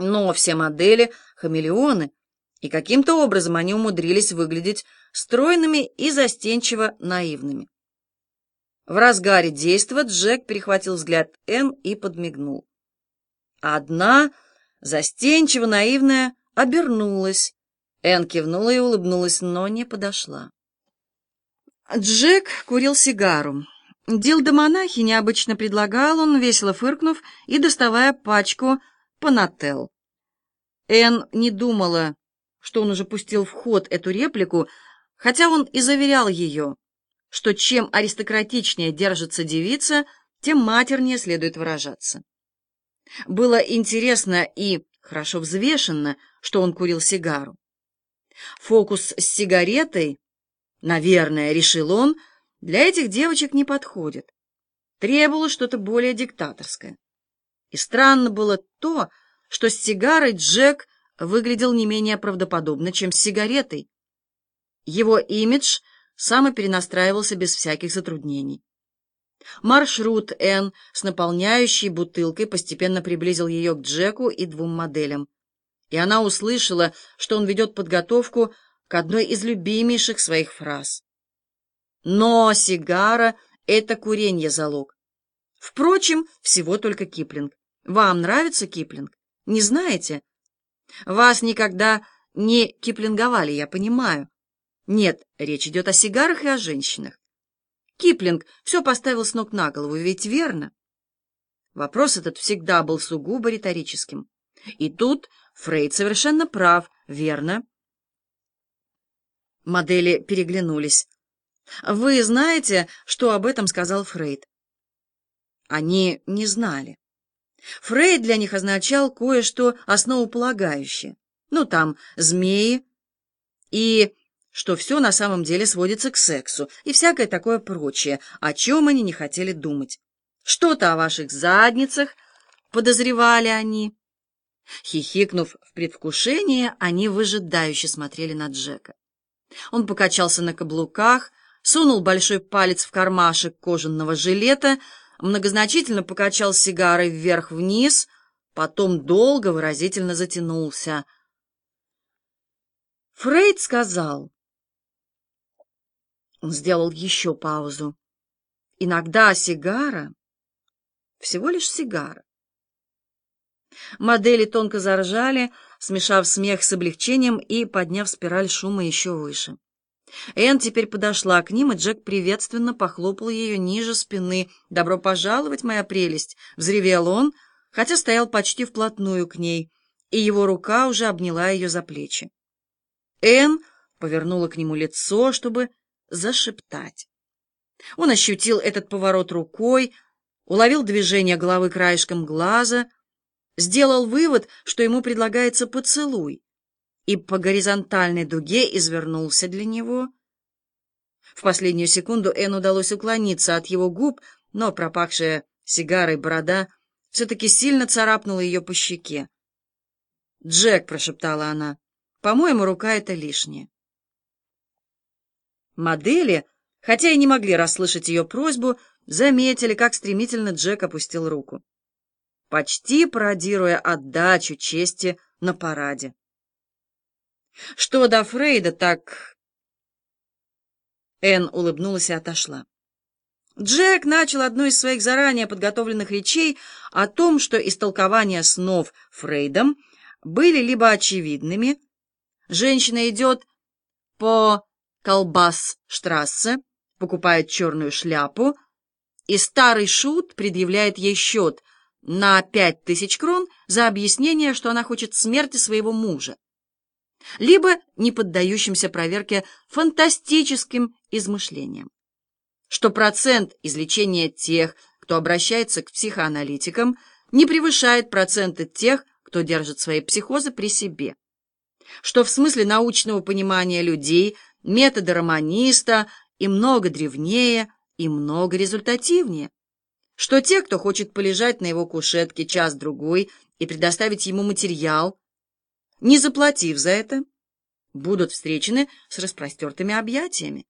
Но все модели — хамелеоны, и каким-то образом они умудрились выглядеть стройными и застенчиво наивными. В разгаре действа Джек перехватил взгляд Энн и подмигнул. Одна, застенчиво наивная, обернулась. Энн кивнула и улыбнулась, но не подошла. Джек курил сигару. Дилда монахи необычно предлагал он, весело фыркнув и доставая пачку «Панател». Энн не думала, что он уже пустил в ход эту реплику, хотя он и заверял ее, что чем аристократичнее держится девица, тем матернее следует выражаться. Было интересно и хорошо взвешенно, что он курил сигару. Фокус с сигаретой, наверное, решил он, для этих девочек не подходит. Требовалось что-то более диктаторское. И странно было то, что с сигарой Джек выглядел не менее правдоподобно, чем с сигаретой. Его имидж самоперенастраивался без всяких затруднений. Маршрут Н с наполняющей бутылкой постепенно приблизил ее к Джеку и двум моделям. И она услышала, что он ведет подготовку к одной из любимейших своих фраз. Но сигара — это куренье залог. Впрочем, всего только Киплинг. Вам нравится Киплинг? Не знаете? Вас никогда не киплинговали, я понимаю. Нет, речь идет о сигарах и о женщинах. Киплинг все поставил с ног на голову, ведь верно? Вопрос этот всегда был сугубо риторическим. И тут Фрейд совершенно прав, верно? Модели переглянулись. Вы знаете, что об этом сказал Фрейд? Они не знали. Фрейд для них означал кое-что основополагающее. Ну, там, змеи и что все на самом деле сводится к сексу и всякое такое прочее, о чем они не хотели думать. Что-то о ваших задницах, подозревали они. Хихикнув в предвкушении, они выжидающе смотрели на Джека. Он покачался на каблуках, сунул большой палец в кармашек кожаного жилета, многозначительно покачал сигарой вверх-вниз, потом долго выразительно затянулся. Фрейд сказал... Он сделал еще паузу. Иногда сигара — всего лишь сигара. Модели тонко заржали, смешав смех с облегчением и подняв спираль шума еще выше. Энн теперь подошла к ним, и Джек приветственно похлопал ее ниже спины. «Добро пожаловать, моя прелесть!» — взревел он, хотя стоял почти вплотную к ней, и его рука уже обняла ее за плечи. Энн повернула к нему лицо, чтобы зашептать. Он ощутил этот поворот рукой, уловил движение головы краешком глаза, сделал вывод, что ему предлагается поцелуй и по горизонтальной дуге извернулся для него. В последнюю секунду Энн удалось уклониться от его губ, но пропахшая сигарой борода все-таки сильно царапнула ее по щеке. «Джек», — прошептала она, — «по-моему, рука — это лишнее». Модели, хотя и не могли расслышать ее просьбу, заметили, как стремительно Джек опустил руку, почти пародируя отдачу чести на параде. Что до Фрейда, так... Энн улыбнулась и отошла. Джек начал одну из своих заранее подготовленных речей о том, что истолкования снов Фрейдом были либо очевидными, женщина идет по колбас-штрассе, покупает черную шляпу, и старый шут предъявляет ей счет на пять тысяч крон за объяснение, что она хочет смерти своего мужа либо не поддающимся проверке фантастическим измышлениям. Что процент излечения тех, кто обращается к психоаналитикам, не превышает процента тех, кто держит свои психозы при себе. Что в смысле научного понимания людей методы романиста и много древнее, и много результативнее. Что те, кто хочет полежать на его кушетке час-другой и предоставить ему материал, не заплатив за это, будут встречены с распростертыми объятиями,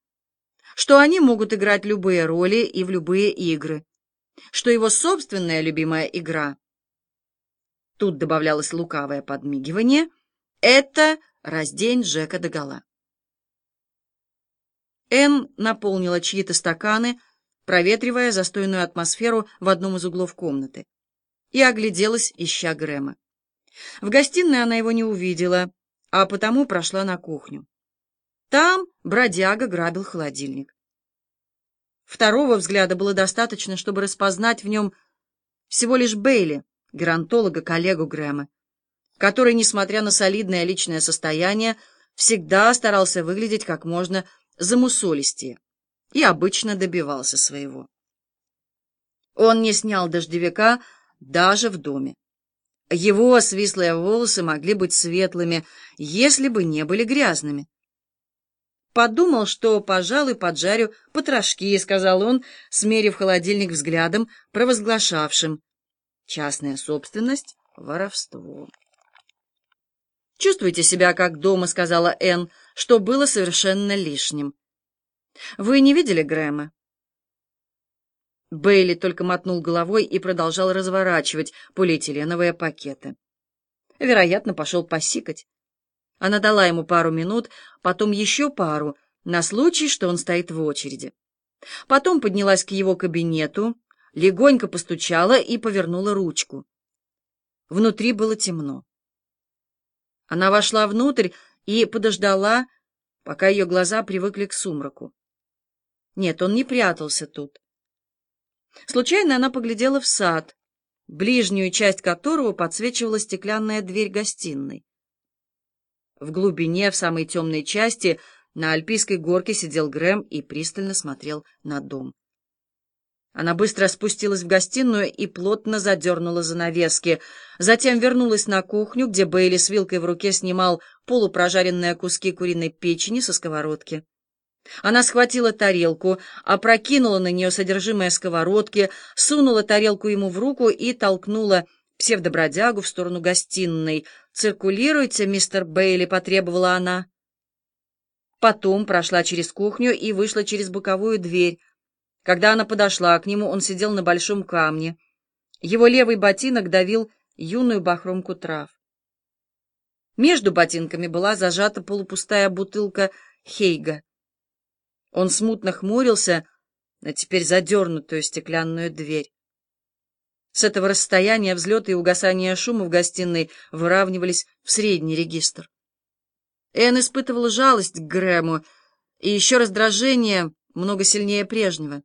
что они могут играть любые роли и в любые игры, что его собственная любимая игра тут добавлялось лукавое подмигивание, это раздень Джека догола. Энн наполнила чьи-то стаканы, проветривая застойную атмосферу в одном из углов комнаты, и огляделась, ища Грэма. В гостиной она его не увидела, а потому прошла на кухню. Там бродяга грабил холодильник. Второго взгляда было достаточно, чтобы распознать в нем всего лишь Бейли, геронтолога, коллегу Грэма, который, несмотря на солидное личное состояние, всегда старался выглядеть как можно замусолистее и обычно добивался своего. Он не снял дождевика даже в доме. Его свислые волосы могли быть светлыми, если бы не были грязными. «Подумал, что, пожалуй, поджарю потрошки», — сказал он, смерив холодильник взглядом, провозглашавшим. «Частная собственность — воровство». «Чувствуйте себя как дома», — сказала Энн, что было совершенно лишним. «Вы не видели Грэма?» Бейли только мотнул головой и продолжал разворачивать полиэтиленовые пакеты. Вероятно, пошел посикать. Она дала ему пару минут, потом еще пару, на случай, что он стоит в очереди. Потом поднялась к его кабинету, легонько постучала и повернула ручку. Внутри было темно. Она вошла внутрь и подождала, пока ее глаза привыкли к сумраку. Нет, он не прятался тут. Случайно она поглядела в сад, ближнюю часть которого подсвечивала стеклянная дверь гостиной. В глубине, в самой темной части, на альпийской горке сидел Грэм и пристально смотрел на дом. Она быстро спустилась в гостиную и плотно задернула занавески. Затем вернулась на кухню, где Бейли с вилкой в руке снимал полупрожаренные куски куриной печени со сковородки. Она схватила тарелку, опрокинула на нее содержимое сковородки, сунула тарелку ему в руку и толкнула псевдобродягу в сторону гостиной. «Циркулируйте, мистер Бейли», — потребовала она. Потом прошла через кухню и вышла через боковую дверь. Когда она подошла к нему, он сидел на большом камне. Его левый ботинок давил юную бахромку трав. Между ботинками была зажата полупустая бутылка Хейга. Он смутно хмурился на теперь задернутую стеклянную дверь. С этого расстояния взлеты и угасание шума в гостиной выравнивались в средний регистр. Энн испытывала жалость к Грэму и еще раздражение много сильнее прежнего.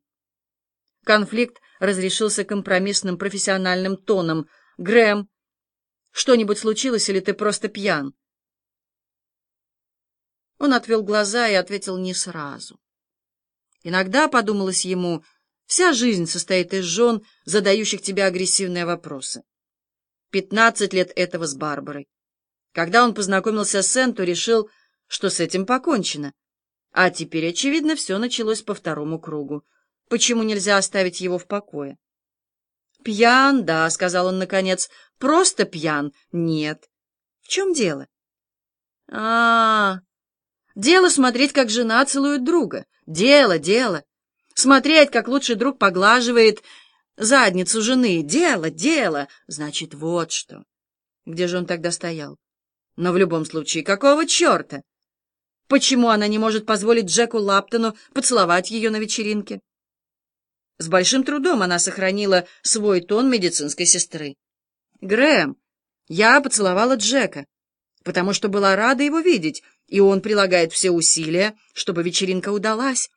Конфликт разрешился компромиссным профессиональным тоном. «Грэм, что-нибудь случилось или ты просто пьян?» Он отвел глаза и ответил не сразу. Иногда, подумалось ему, вся жизнь состоит из жен, задающих тебе агрессивные вопросы. Пятнадцать лет этого с Барбарой. Когда он познакомился с Сен, то решил, что с этим покончено. А теперь, очевидно, все началось по второму кругу. Почему нельзя оставить его в покое? «Пьян, да», — сказал он наконец. «Просто пьян? Нет». «В чем дело?» а, -а, -а Дело смотреть, как жена целует друга. Дело, дело. Смотреть, как лучший друг поглаживает задницу жены. Дело, дело. Значит, вот что. Где же он тогда стоял? Но в любом случае, какого черта? Почему она не может позволить Джеку Лаптону поцеловать ее на вечеринке? С большим трудом она сохранила свой тон медицинской сестры. «Грэм, я поцеловала Джека, потому что была рада его видеть, и он прилагает все усилия, чтобы вечеринка удалась.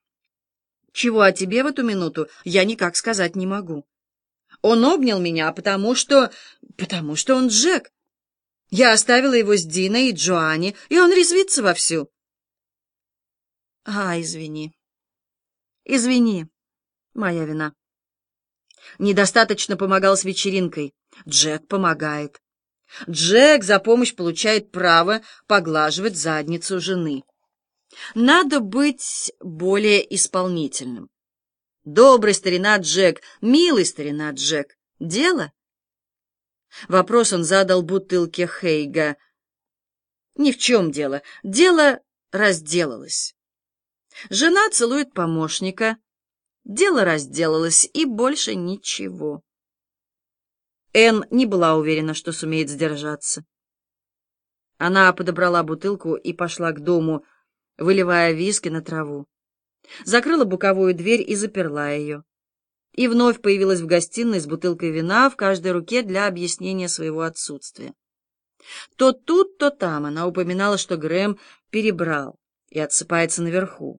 Чего о тебе в эту минуту я никак сказать не могу. Он обнял меня, потому что... потому что он Джек. Я оставила его с Диной и Джоанни, и он резвится вовсю. А, извини. Извини. Моя вина. Недостаточно помогал с вечеринкой. Джек помогает. Джек за помощь получает право поглаживать задницу жены. Надо быть более исполнительным. Добрый старина Джек, милый старина Джек. Дело? Вопрос он задал бутылке Хейга. Ни в чем дело. Дело разделалось. Жена целует помощника. Дело разделалось, и больше ничего. Энн не была уверена, что сумеет сдержаться. Она подобрала бутылку и пошла к дому, выливая виски на траву. Закрыла боковую дверь и заперла ее. И вновь появилась в гостиной с бутылкой вина в каждой руке для объяснения своего отсутствия. То тут, то там она упоминала, что Грэм перебрал и отсыпается наверху.